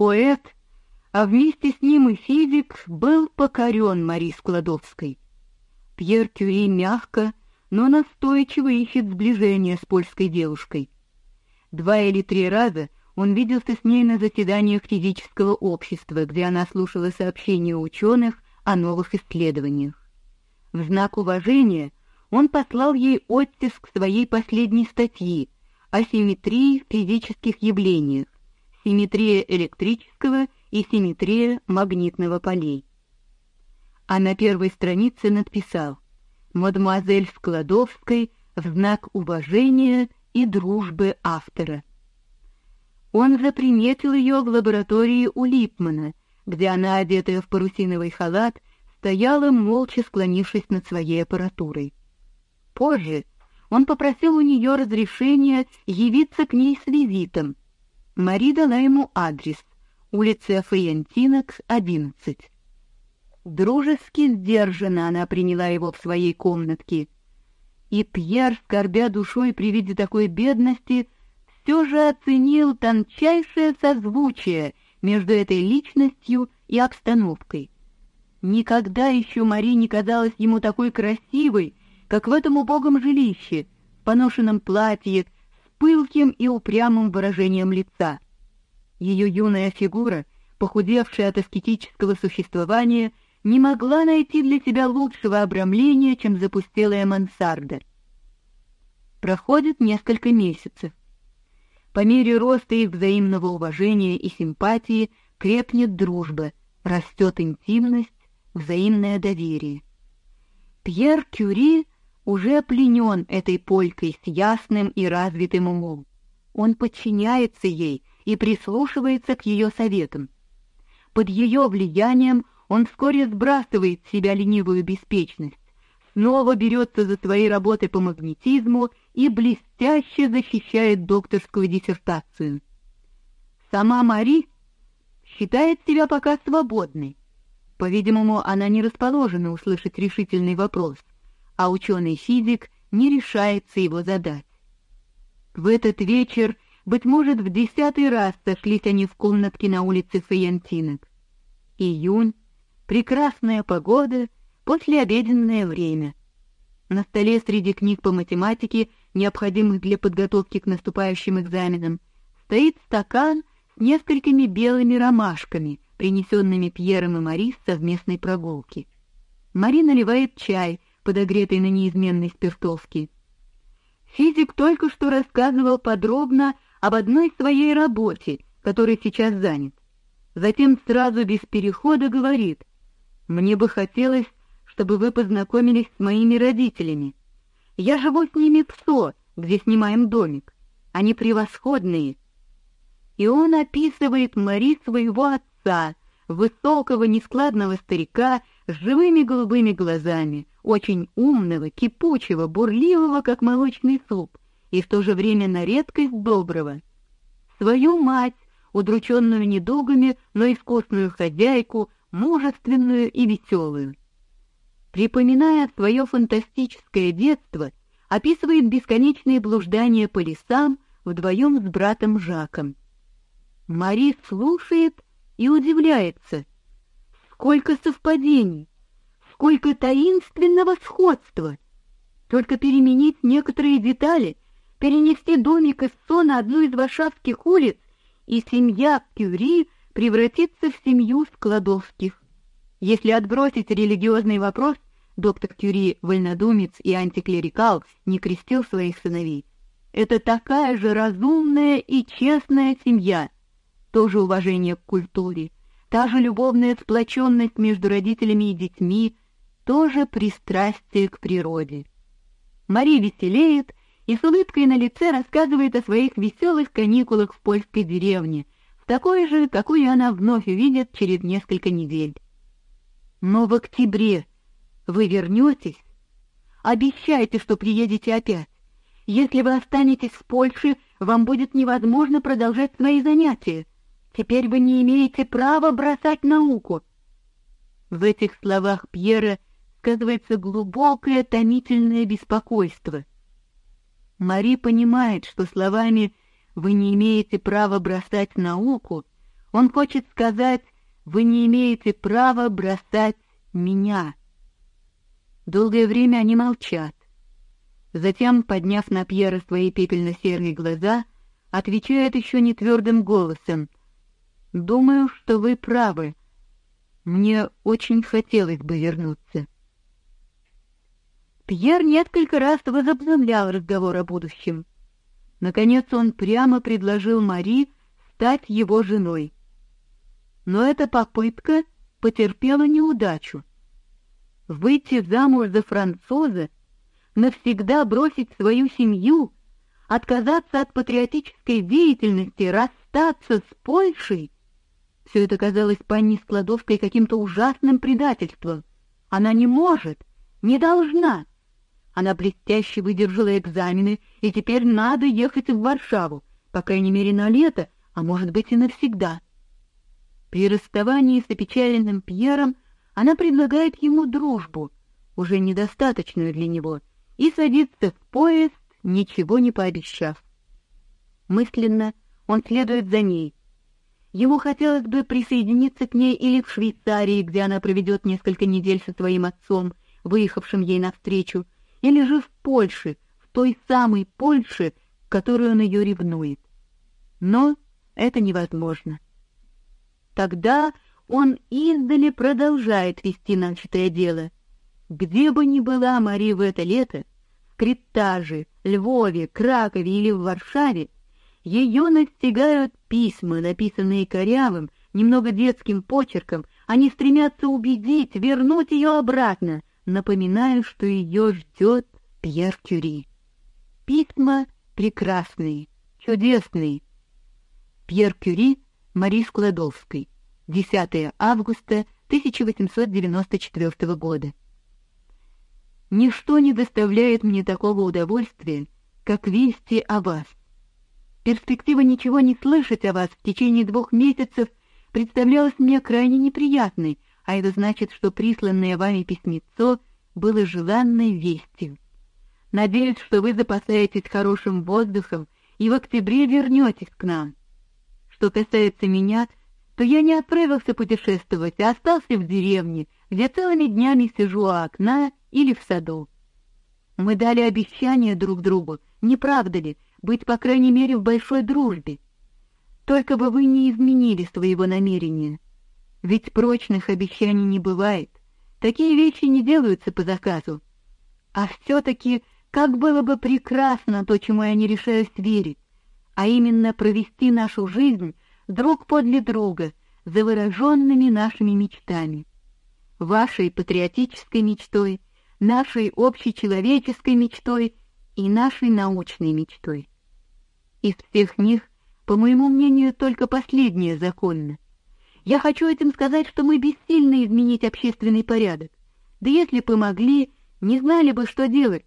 Поэт, а вместе с ним и физик, был покорен Мари Складовской. Пьер Кюри мягко, но настойчиво ищет сближение с польской девушкой. Два или три раза он виделся с ней на заседаниях физического общества, где она слушала сообщения ученых о новых исследованиях. В знак уважения он послал ей оттиск своей последней статьи о симметрии физических явлениях, симметрия электрического и симметрия магнитного полей. А на первой странице написал «Мадемуазель Складовской в знак уважения и дружбы автора». Он заприметил ее в лаборатории у Липмана, где она, одетая в парусиновый халат, стояла, молча склонившись над своей аппаратурой. Позже он попросил у нее разрешения явиться к ней с визитом. Мари дала ему адрес — улица Фаянтинок, 11. Дружески сдержанно она приняла его в своей комнатке. И Пьер, скорбя душой при виде такой бедности, все же оценил тончайшее созвучие между этой личностью и обстановкой. Никогда еще Мари не казалась ему такой красивой, как в этом убогом жилище, поношенном платье, пылким и упрямым выражением лица. Ее юная фигура, похудевшая от аскетического существования, не могла найти для себя лучшего обрамления, чем запустелая мансарда. Проходит несколько месяцев. По мере роста их взаимного уважения и симпатии крепнет дружба, растет интимность, взаимное доверие. Пьер Кюри уже пленен этой полькой с ясным и развитым умом. Он подчиняется ей и прислушивается к ее советам. Под ее влиянием он вскоре сбрасывает с себя ленивую беспечность, снова берется за свои работы по магнетизму и блестяще защищает докторскую диссертацию. Сама Мари считает себя пока свободной. По-видимому, она не расположена услышать решительный вопрос, а ученый-физик не решается его задать. В этот вечер, быть может, в десятый раз сошлись они в комнатке на улице Фаянтинок. Июнь, прекрасная погода, послеобеденное время. На столе среди книг по математике, необходимых для подготовки к наступающим экзаменам, стоит стакан с несколькими белыми ромашками, принесенными Пьером и Мари с совместной прогулки. Мари наливает чай, подогретый на неизменной спиртовке. Физик только что рассказывал подробно об одной своей работе, которой сейчас занят. Затем сразу без перехода говорит: "Мне бы хотелось чтобы вы познакомились с моими родителями. Я живу с ними в СО, где снимаем домик. Они превосходные. И он описывает Мари своего отца, высокого, нескладного старика с живыми голубыми глазами, очень умного, кипучего, бурливого, как молочный суп, и в то же время на редкость доброго. Свою мать, удрученную недугами, но искусную хозяйку, мужественную и веселую припоминая свое фантастическое детство, описывает бесконечные блуждания по лесам вдвоем с братом Жаком. Мари слушает и удивляется. Сколько совпадений, сколько таинственного сходства. Только переменить некоторые детали, перенести домик из Со на одну из варшавских улиц, и семья Кюри превратится в семью Складовских. Если отбросить религиозный вопрос, доктор Кюри, вольнодумец и антиклерикал, не крестил своих сыновей. Это такая же разумная и честная семья, тоже уважение к культуре, та же любовная сплоченность между родителями и детьми, тоже пристрастие к природе. Мари веселеет и с улыбкой на лице рассказывает о своих веселых каникулах в польской деревне, в такой же, какую она вновь увидит через несколько недель. Но в октябре вы вернетесь? Обещайте, что приедете опять. Если вы останетесь в Польше, вам будет невозможно продолжать свои занятия. Теперь вы не имеете права бросать науку. В этих словах Пьера сказывается глубокое томительное беспокойство. Мари понимает, что словами «вы не имеете права бросать науку» Он хочет сказать, вы не имеете права бросать меня. Долгое время они молчат. Затем, подняв на Пьера свои пепельно-серые глаза, отвечает еще не твердым голосом. «Думаю, что вы правы. Мне очень хотелось бы вернуться». Пьер несколько раз возобновлял разговор о будущем. Наконец он прямо предложил Мари стать его женой. Но эта попытка потерпела неудачу. Выйти замуж за француза, навсегда бросить свою семью, отказаться от патриотической деятельности, расстаться с Польшей — все это казалось панне Складовской каким-то ужасным предательством. Она не может, не должна. Она блестяще выдержала экзамены, и теперь надо ехать в Варшаву, по крайней мере на лето, а может быть и навсегда. При расставании с опечаленным Пьером она предлагает ему дружбу, уже недостаточную для него, и садится в поезд, ничего не пообещав. Мысленно он следует за ней. Ему хотелось бы присоединиться к ней или в Швейцарии, где она проведет несколько недель со своим отцом, выехавшим ей навстречу, или же в Польше, в той самой Польше, которую он ее ревнует. Но это невозможно. Тогда он издали продолжает вести начатое дело. Где бы ни была Мария в это лето, в Критаже, Львове, Кракове или в Варшаве, ее настигают письма, написанные корявым, немного детским почерком. Они стремятся убедить, вернуть ее обратно, напоминая, что ее ждет Пьер Кюри. Письма прекрасные, чудесные. Пьер Кюри, Мари Складовской. 10 августа 1894 года. Ничто не доставляет мне такого удовольствия, как вести о вас. Перспектива ничего не слышать о вас в течение двух месяцев представлялась мне крайне неприятной, а это значит, что присланное вами письмецо было желанной вестью. Надеюсь, что вы запасаетесь хорошим воздухом и в октябре вернетесь к нам. Что касается меня, то я не отправился путешествовать, а остался в деревне, где целыми днями сижу у окна или в саду. Мы дали обещание друг другу, не правда ли, быть по крайней мере в большой дружбе. Только бы вы не изменили своего намерения. Ведь прочных обещаний не бывает. Такие вещи не делаются по заказу. А все-таки как было бы прекрасно то, чему я не решаюсь верить, а именно провести нашу жизнь друг подле друга, завороженными нашими мечтами. Вашей патриотической мечтой, нашей общечеловеческой мечтой и нашей научной мечтой. Из всех них, по моему мнению, только последняя законна. Я хочу этим сказать, что мы бессильны изменить общественный порядок. Да если бы могли, не знали бы, что делать,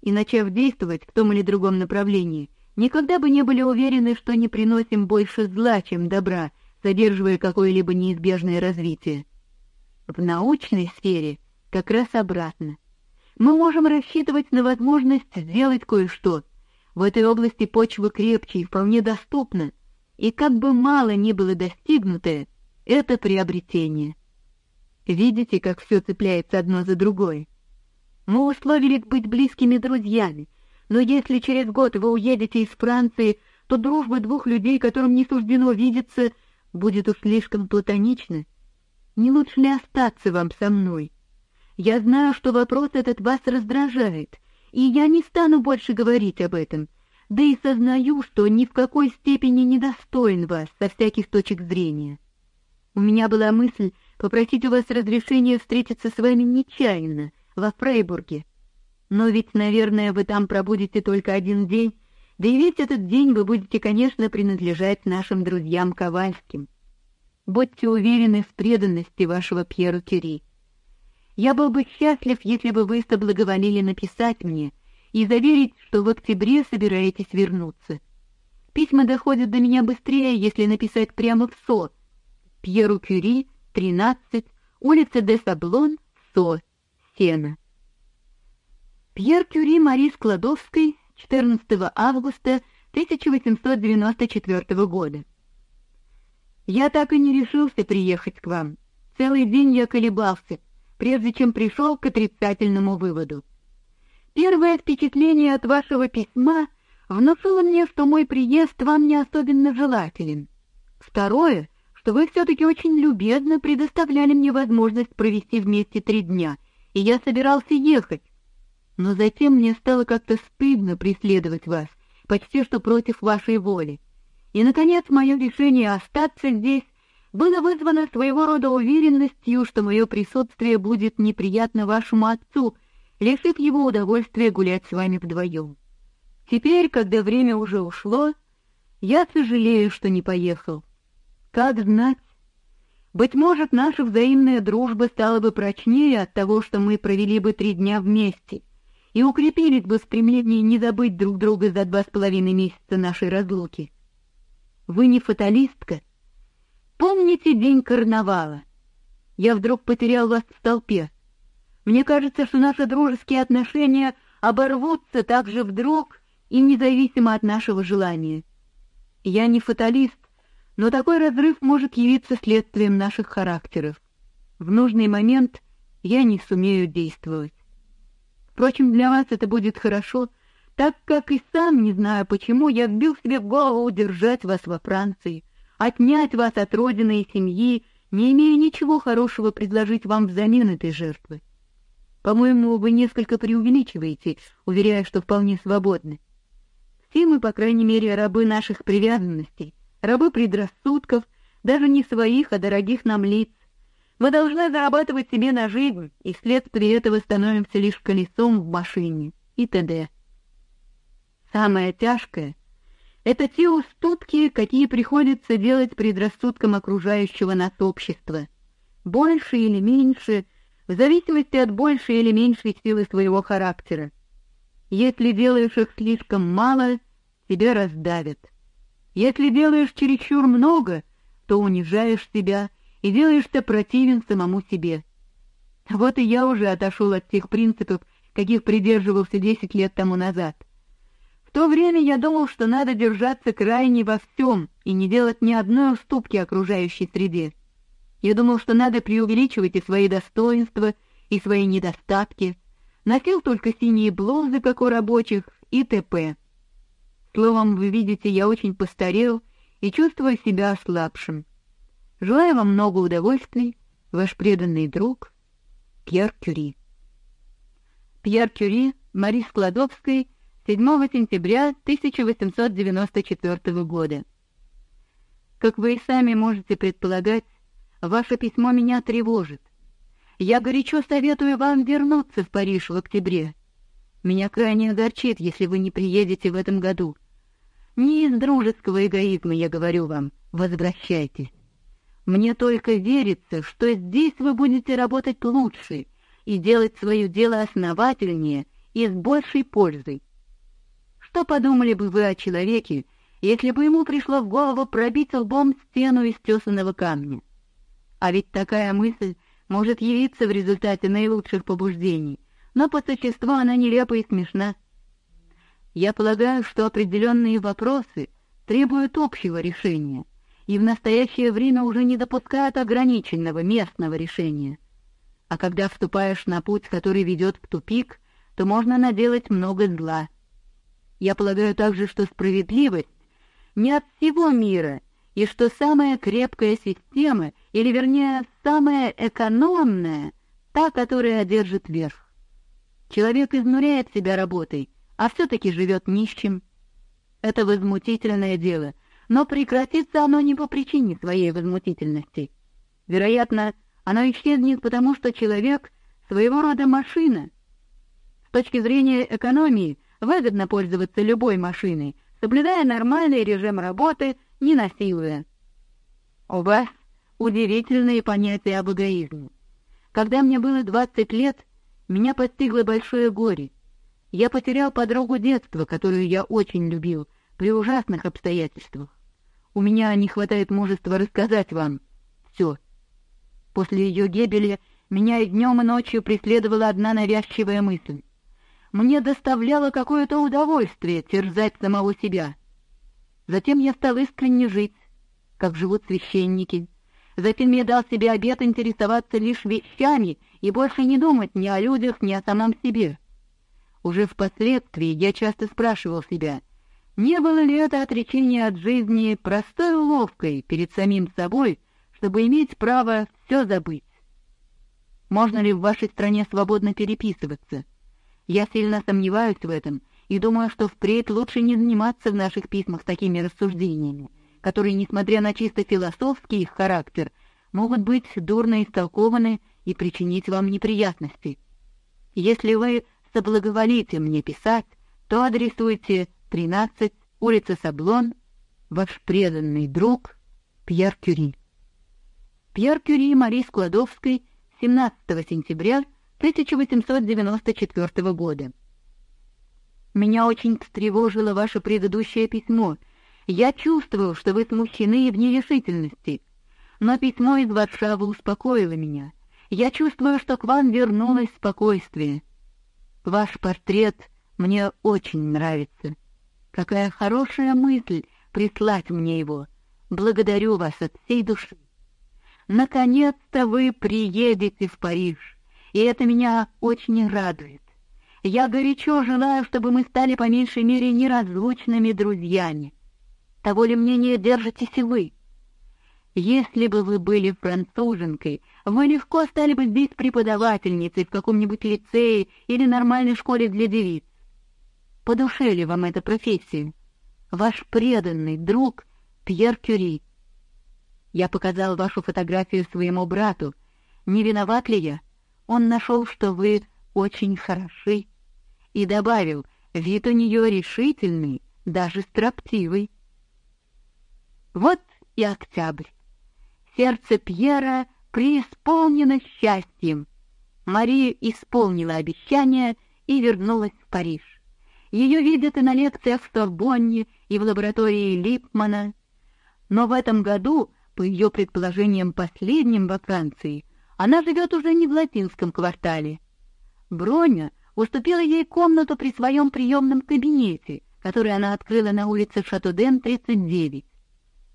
и, начав действовать в том или другом направлении, никогда бы не были уверены, что не приносим больше зла, чем добра, задерживая какое-либо неизбежное развитие. В научной сфере как раз обратно. Мы можем рассчитывать на возможность сделать кое-что. В этой области почва крепче и вполне доступна, и как бы мало ни было достигнутое, это приобретение. Видите, как все цепляется одно за другое? Мы условились быть близкими друзьями, но если через год вы уедете из Франции, то дружба двух людей, которым не суждено видеться, будет уж слишком платонична. Не лучше ли остаться вам со мной? Я знаю, что вопрос этот вас раздражает, и я не стану больше говорить об этом, да и сознаю, что ни в какой степени не достоин вас со всяких точек зрения. У меня была мысль попросить у вас разрешения встретиться с вами нечаянно во Фрейбурге. Но ведь, наверное, вы там пробудете только один день, да и весь этот день вы будете, конечно, принадлежать нашим друзьям Ковальским. Будьте уверены в преданности вашего Пьера Кюри. Я был бы счастлив, если бы вы соблаговолили написать мне и заверить, что в октябре собираетесь вернуться. Письма доходят до меня быстрее, если написать прямо в СО, Пьеру Кюри, 13, улица де Саблон, Со, Сена. Пьер Кюри Мари Складовской, 14 августа 1894 года. Я так и не решился приехать к вам. Целый день я колебался, прежде чем пришел к отрицательному выводу. Первое впечатление от вашего письма внушило мне, что мой приезд вам не особенно желателен. Второе, что вы все-таки очень любезно предоставляли мне возможность провести вместе три дня, и я собирался ехать. Но затем мне стало как-то стыдно преследовать вас, почти что против вашей воли. И, наконец, мое решение остаться здесь было вызвано своего рода уверенностью, что мое присутствие будет неприятно вашему отцу, лишив его удовольствия гулять с вами вдвоем. Теперь, когда время уже ушло, я сожалею, что не поехал. Как знать? Быть может, наша взаимная дружба стала бы прочнее от того, что мы провели бы три дня вместе и укрепились бы в стремлении не забыть друг друга за два с половиной месяца нашей разлуки. Вы не фаталистка? Помните день карнавала? Я вдруг потерял вас в толпе. Мне кажется, что наши дружеские отношения оборвутся так же вдруг и независимо от нашего желания. Я не фаталист, но такой разрыв может явиться следствием наших характеров. В нужный момент я не сумею действовать. Впрочем, для вас это будет хорошо, так как и сам не знаю почему я вбил себе в голову удержать вас во Франции, отнять вас от родины и семьи, не имея ничего хорошего предложить вам взамен этой жертвы. По-моему, вы несколько преувеличиваете, уверяя, что вполне свободны. Все мы, по крайней мере, рабы наших привязанностей, рабы предрассудков, даже не своих, а дорогих нам лиц. Мы должны зарабатывать себе на жизнь, и вследствие этого становимся лишь колесом в машине и т.д. Самое тяжкое — это те уступки, какие приходится делать предрассудкам окружающего нас общества. Больше или меньше, в зависимости от большей или меньшей силы своего характера. Если делаешь их слишком мало, тебя раздавят. Если делаешь чересчур много, то унижаешь себя и делаешься противен самому себе. Вот и я уже отошел от тех принципов, каких придерживался десять лет тому назад. В то время я думал, что надо держаться крайне во всем и не делать ни одной уступки окружающей среде. Я думал, что надо преувеличивать и свои достоинства, и свои недостатки. Носил только синие блузы, как у рабочих, и т.п. Словом, вы видите, я очень постарел и чувствую себя ослабшим. Желаю вам много удовольствий, ваш преданный друг Пьер Кюри. Пьер Кюри, Мари Складовской, 7 сентября 1894 года. Как вы и сами можете предполагать, ваше письмо меня тревожит. Я горячо советую вам вернуться в Париж в октябре. Меня крайне огорчит, если вы не приедете в этом году. Не из дружеского эгоизма я говорю вам, возвращайтесь. Мне только верится, что здесь вы будете работать лучше и делать свое дело основательнее и с большей пользой. Что подумали бы вы о человеке, если бы ему пришло в голову пробить лбом стену из тесаного камня? А ведь такая мысль может явиться в результате наилучших побуждений, но по существу она нелепа и смешна. Я полагаю, что определенные вопросы требуют общего решения, и в настоящее время уже не допускают ограниченного местного решения. А когда вступаешь на путь, который ведет в тупик, то можно наделать много зла. Я полагаю также, что справедливость не от всего мира, и что самая крепкая система, или вернее, самая экономная, та, которая одержит верх. Человек изнуряет себя работой, а все таки живет нищим. Это возмутительное дело, но прекратится оно не по причине своей возмутительности. Вероятно, оно исчезнет потому, что человек своего рода машина. С точки зрения экономии выгодно пользоваться любой машиной, соблюдая нормальный режим работы, не насилуя. У вас удивительные понятия об эгоизме. Когда мне было двадцать лет, меня постигло большое горе. Я потерял подругу детства, которую я очень любил, при ужасных обстоятельствах. У меня не хватает мужества рассказать вам все. После ее гибели меня и днем, и ночью преследовала одна навязчивая мысль мне доставляло какое-то удовольствие терзать самого себя. Затем я стал искренне жить, как живут священники. Затем я дал себе обет интересоваться лишь вещами и больше не думать ни о людях, ни о самом себе. Уже впоследствии я часто спрашивал себя, не было ли это отречение от жизни простой уловкой перед самим собой, чтобы иметь право все забыть. Можно ли в вашей стране свободно переписываться? Я сильно сомневаюсь в этом и думаю, что впредь лучше не заниматься в наших письмах такими рассуждениями, которые, несмотря на чисто философский их характер, могут быть дурно истолкованы и причинить вам неприятности. Если вы соблаговолите мне писать, то адресуйте 13, улица Саблон, ваш преданный друг Пьер Кюри. Пьер Кюри Мари Складовской, 17 сентября 1894 года. Меня очень встревожило ваше предыдущее письмо. Я чувствовал, что вы смущены и в нерешительности. Но письмо из Варшавы успокоило меня. Я чувствую, что к вам вернулось спокойствие. Ваш портрет мне очень нравится. Какая хорошая мысль прислать мне его. Благодарю вас от всей души. Наконец-то вы приедете в Париж, и это меня очень радует. Я горячо желаю, чтобы мы стали по меньшей мере неразлучными друзьями. Того ли мнения держитесь и вы? Если бы вы были француженкой, вы легко стали бы здесь преподавательницей в каком-нибудь лицее или нормальной школе для девиц. По душе ли вам эта профессия? Ваш преданный друг Пьер Кюри. Я показал вашу фотографию своему брату. Не виноват ли я? Он нашел, что вы очень хороши, и добавил, вид у нее решительный, даже строптивый. Вот и октябрь. Сердце Пьера преисполнено счастьем. Мария исполнила обещание и вернулась в Париж. Ее видят и на лекциях в Сорбонне, и в лаборатории Липмана. Но в этом году, по ее предположениям последним во Франции, она живет уже не в латинском квартале. Броня уступила ей комнату при своем приемном кабинете, который она открыла на улице Шатоден, 39.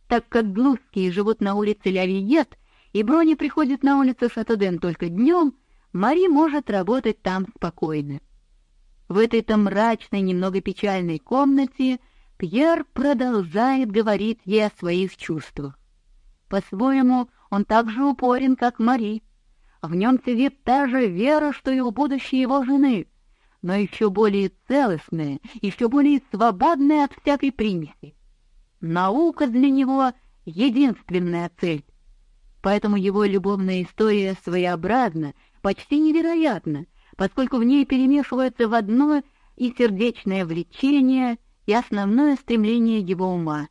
Так как глузские живут на улице Лявиет, и Брони приходит на улицу Шатоден только днем, Мари может работать там спокойно. В этой-то мрачной, немного печальной комнате Пьер продолжает говорить ей о своих чувствах. По-своему, он так же упорен, как Мари. В нем сидит та же вера, что и у будущей его жены, но еще более целостная, еще более свободная от всякой примеси. Наука для него — единственная цель. Поэтому его любовная история своеобразна, почти невероятна, поскольку в ней перемешиваются в одно и сердечное влечение, и основное стремление его ума.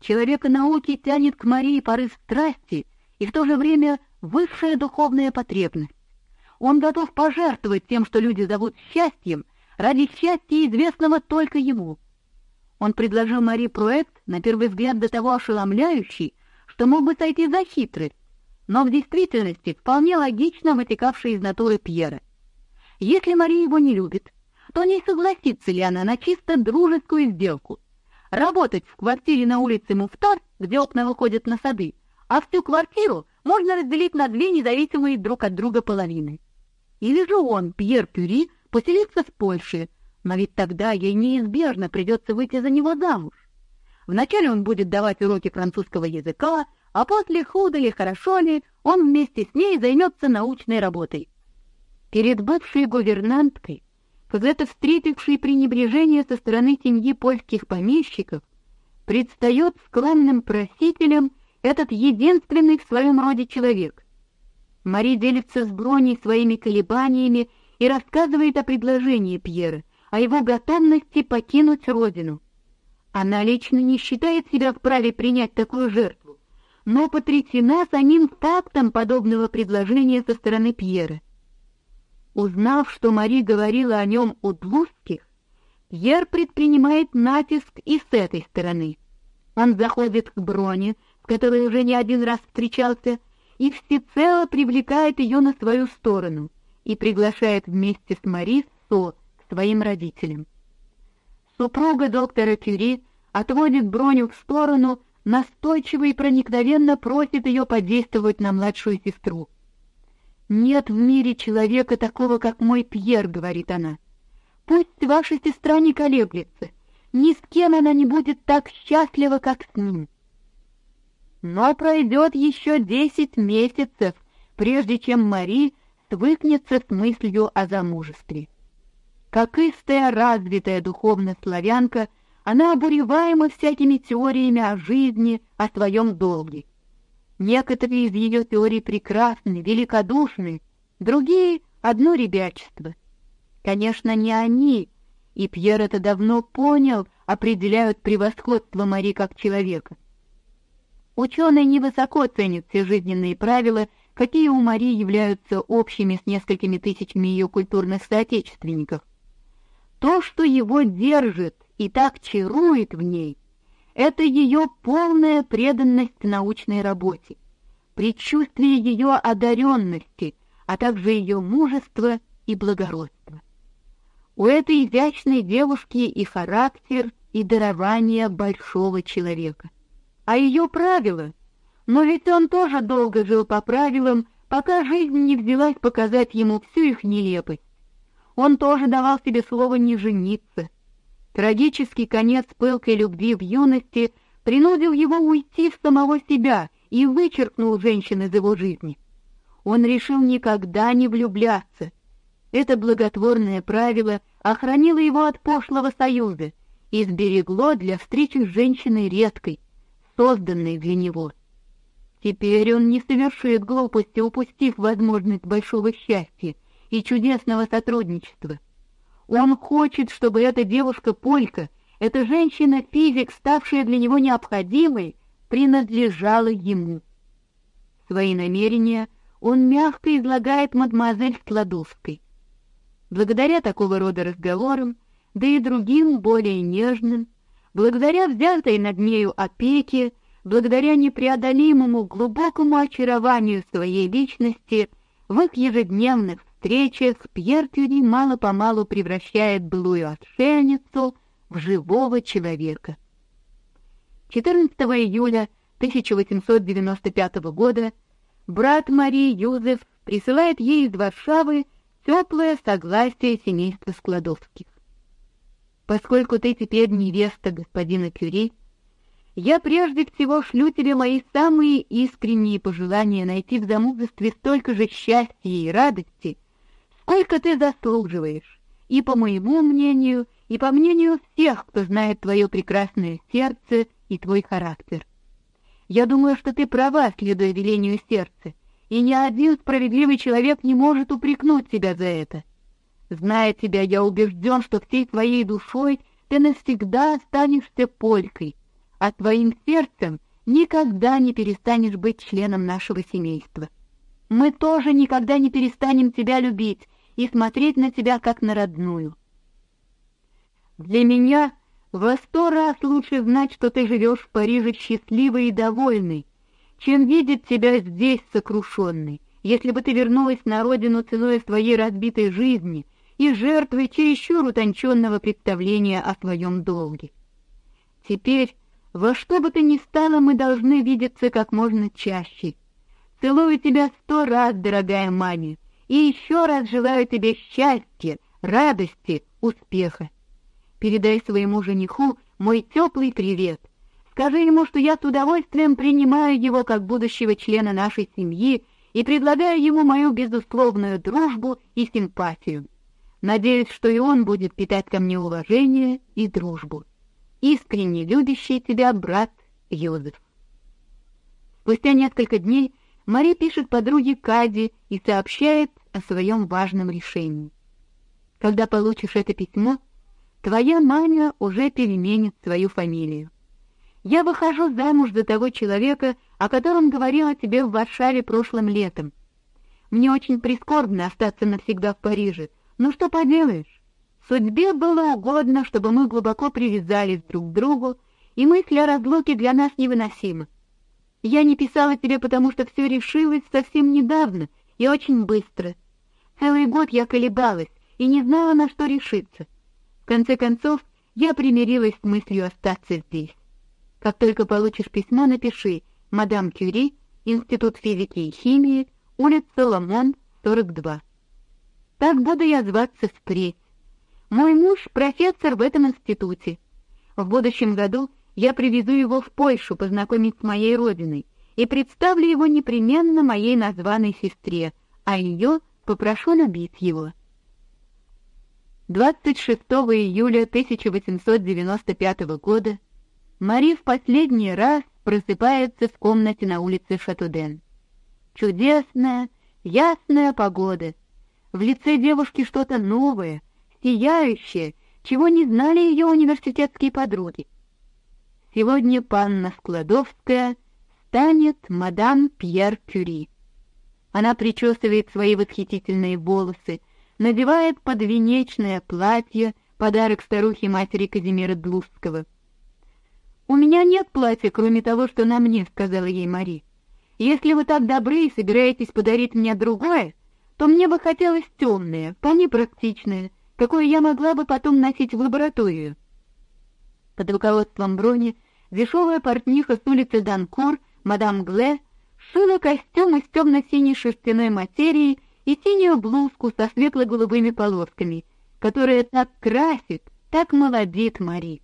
Человека науки тянет к Марии порыв страсти и в то же время высшая духовная потребность. Он готов пожертвовать тем, что люди зовут счастьем, ради счастья известного только ему — он предложил Мари проект, на первый взгляд до того ошеломляющий, что мог бы сойти за хитрость, но в действительности вполне логично вытекавший из натуры Пьера. Если Мари его не любит, то не согласится ли она на чисто дружескую сделку? Работать в квартире на улице Муфтар, где окна выходят на сады, а всю квартиру можно разделить на две независимые друг от друга половины. Или же он, Пьер Кюри, поселится в Польше, но ведь тогда ей неизбежно придется выйти за него замуж. Вначале он будет давать уроки французского языка, а после худо ли хорошо ли, он вместе с ней займется научной работой. Перед бывшей гувернанткой, когда-то встретившей пренебрежение со стороны семьи польских помещиков, предстает скромным просителем этот единственный в своем роде человек. Мари делится с Броней своими колебаниями и рассказывает о предложении Пьера, о его готовности покинуть родину. Она лично не считает себя вправе принять такую жертву, но потрясена самим фактом подобного предложения со стороны Пьера. Узнав, что Мари говорила о нем у Длузских, Пьер предпринимает натиск и с этой стороны. Он заходит к Броне, с которой уже не один раз встречался, и всецело привлекает ее на свою сторону и приглашает вместе с Мари Со своим родителям. Супруга доктора Кюри отводит Броню в сторону, настойчиво и проникновенно просит ее подействовать на младшую сестру. Нет в мире человека такого, как мой Пьер, говорит она. Пусть ваша сестра не колеблется, ни с кем она не будет так счастлива, как с ним. Но пройдет еще десять месяцев, прежде чем Мари свыкнется с мыслью о замужестве. Как истая развитая духовная славянка, она обуреваема всякими теориями о жизни, о своем долге. Некоторые из ее теорий прекрасны, великодушны, другие — одно ребячество. Конечно, не они, и Пьер это давно понял, определяют превосходство Мари как человека. Ученые невысоко ценят все жизненные правила, какие у Мари являются общими с несколькими тысячами ее культурных соотечественников. То, что его держит и так чарует в ней, это ее полная преданность научной работе, предчувствие ее одаренности, а также ее мужество и благородство. У этой изящной девушки и характер, и дарование большого человека. А ее правила? Но ведь он тоже долго жил по правилам, пока жизнь не взялась показать ему всю их нелепость. Он тоже давал себе слово не жениться. Трагический конец пылкой любви в юности принудил его уйти в самого себя и вычеркнул женщин из его жизни. Он решил никогда не влюбляться. Это благотворное правило охранило его от пошлого союза и сберегло для встречи с женщиной редкой, созданной для него. Теперь он не совершит глупости, упустив возможность большого счастья и чудесного сотрудничества. Он хочет, чтобы эта девушка-полька, эта женщина-физик, ставшая для него необходимой, принадлежала ему. Свои намерения он мягко излагает мадемуазель Складовской. Благодаря такого рода разговорам, да и другим более нежным, благодаря взятой над нею опеке, благодаря непреодолимому глубокому очарованию своей личности в их ежедневных встречах Пьер Кюри мало-помалу превращает былую отшельницу в живого человека. 14 июля 1895 года брат Марии Юзеф присылает ей из Варшавы теплое согласие семейства Складовских. Поскольку ты теперь невеста господина Кюри, я прежде всего шлю тебе мои самые искренние пожелания найти в замужестве столько же счастья и радости, сколько ты заслуживаешь, и по моему мнению, и по мнению всех, кто знает твое прекрасное сердце и твой характер. Я думаю, что ты права, следуя велению сердца, и ни один справедливый человек не может упрекнуть тебя за это. Зная тебя, я убежден, что всей твоей душой ты навсегда останешься полькой, а твоим сердцем никогда не перестанешь быть членом нашего семейства. Мы тоже никогда не перестанем тебя любить, и смотреть на тебя как на родную. Для меня во сто раз лучше знать, что ты живешь в Париже счастливый и довольный, чем видеть тебя здесь сокрушенной. Если бы ты вернулась на родину ценой своей разбитой жизни и жертвой чересчур утонченного представления о своем долге. Теперь, во что бы ты ни стала, мы должны видеться как можно чаще. Целую тебя сто раз, дорогая маме, и еще раз желаю тебе счастья, радости, успеха. Передай своему жениху мой теплый привет. Скажи ему, что я с удовольствием принимаю его как будущего члена нашей семьи и предлагаю ему мою безусловную дружбу и симпатию. Надеюсь, что и он будет питать ко мне уважение и дружбу. Искренне любящий тебя брат Йозеф. Спустя несколько дней Мари пишет подруге Кади и сообщает о своем важном решении. Когда получишь это письмо, твоя мама уже переменит свою фамилию. Я выхожу замуж за того человека, о котором говорила тебе в Варшаве прошлым летом. Мне очень прискорбно остаться навсегда в Париже, но что поделаешь? Судьбе было угодно, чтобы мы глубоко привязались друг к другу, и мысль о разлуке для нас невыносима. Я не писала тебе, потому что все решилось совсем недавно и очень быстро. Целый год я колебалась и не знала, на что решиться. В конце концов, я примирилась с мыслью остаться здесь. Как только получишь письмо, напиши «Мадам Кюри, Институт физики и химии, улица Ламон, 42». Так буду я зваться впредь. Мой муж профессор в этом институте. В будущем году я привезу его в Польшу познакомить с моей родиной и представлю его непременно моей названной сестре, а ее попрошу набить его. 26 июля 1895 года Мари в последний раз просыпается в комнате на улице Шатуден. Чудесная, ясная погода. В лице девушки что-то новое, сияющее, чего не знали ее университетские подруги. Сегодня панна Складовская станет мадам Пьер Кюри. Она причесывает свои восхитительные волосы, надевает подвенечное платье, подарок старухе-матери Казимира Длузского. «У меня нет платья, кроме того, что на мне», — сказала ей Мари. «Если вы так добры и собираетесь подарить мне другое, то мне бы хотелось темное, вполне практичное, какое я могла бы потом носить в лабораторию». Под руководством Брони дешевая портниха с улицы Данкур, мадам Гле, шила костюм из темно-синей шерстяной материи и синюю блузку со светло-голубыми полосками, которая так красит, так молодит Мари.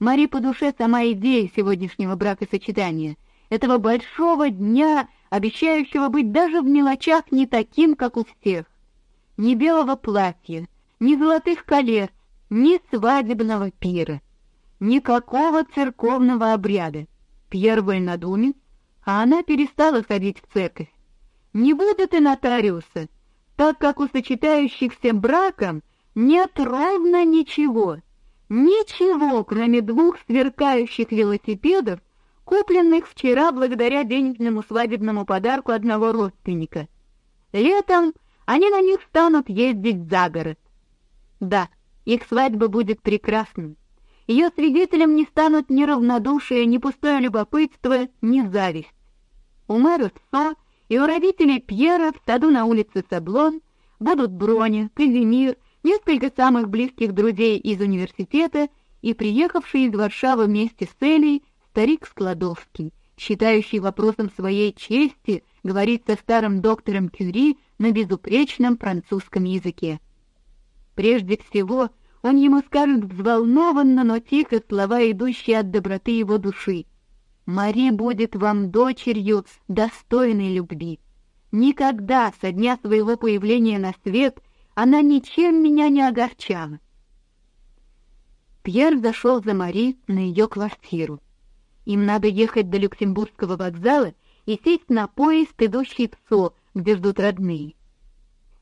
Мари по душе сама идея сегодняшнего бракосочетания, этого большого дня, обещающего быть даже в мелочах не таким, как у всех. Ни белого платья, ни золотых колец, ни свадебного пира, никакого церковного обряда. Пьер вольнодумец, а она перестала ходить в церковь. Не и нотариуса, так как у сочетающихся браком нет ровно ничего. Ничего, кроме двух сверкающих велосипедов, купленных вчера благодаря денежному свадебному подарку одного родственника. Летом они на них станут ездить за город. Да, их свадьба будет прекрасной. Ее свидетелем не станут ни равнодушие, ни пустое любопытство, ни зависть. У мэра Со и у родителей Пьера в саду на улице Саблон будут Броня, Казимир, несколько самых близких друзей из университета и приехавший из Варшавы вместе с Элей старик Складовский, считающий вопросом своей чести говорить со старым доктором Кюри на безупречном французском языке. Прежде всего, он ему скажет взволнованно, но тихо слова, идущие от доброты его души. Мари будет вам дочерью достойной любви. Никогда со дня своего появления на свет она ничем меня не огорчала. Пьер зашел за Мари на ее квартиру. Им надо ехать до Люксембургского вокзала и сесть на поезд, идущий в Со, где ждут родные.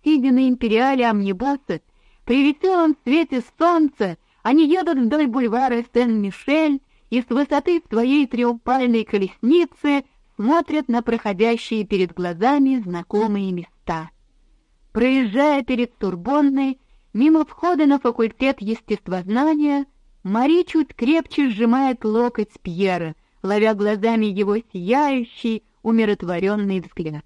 Сидя на империале амнибуса, при веселом свете солнца они едут вдоль бульвара Сен-Мишель, и с высоты своей триумфальной колесницы смотрят на проходящие перед глазами знакомые места. Проезжая перед Турбонной, мимо входа на факультет естествознания, Мари чуть крепче сжимает локоть Пьера, ловя глазами его сияющий, умиротворенный взгляд.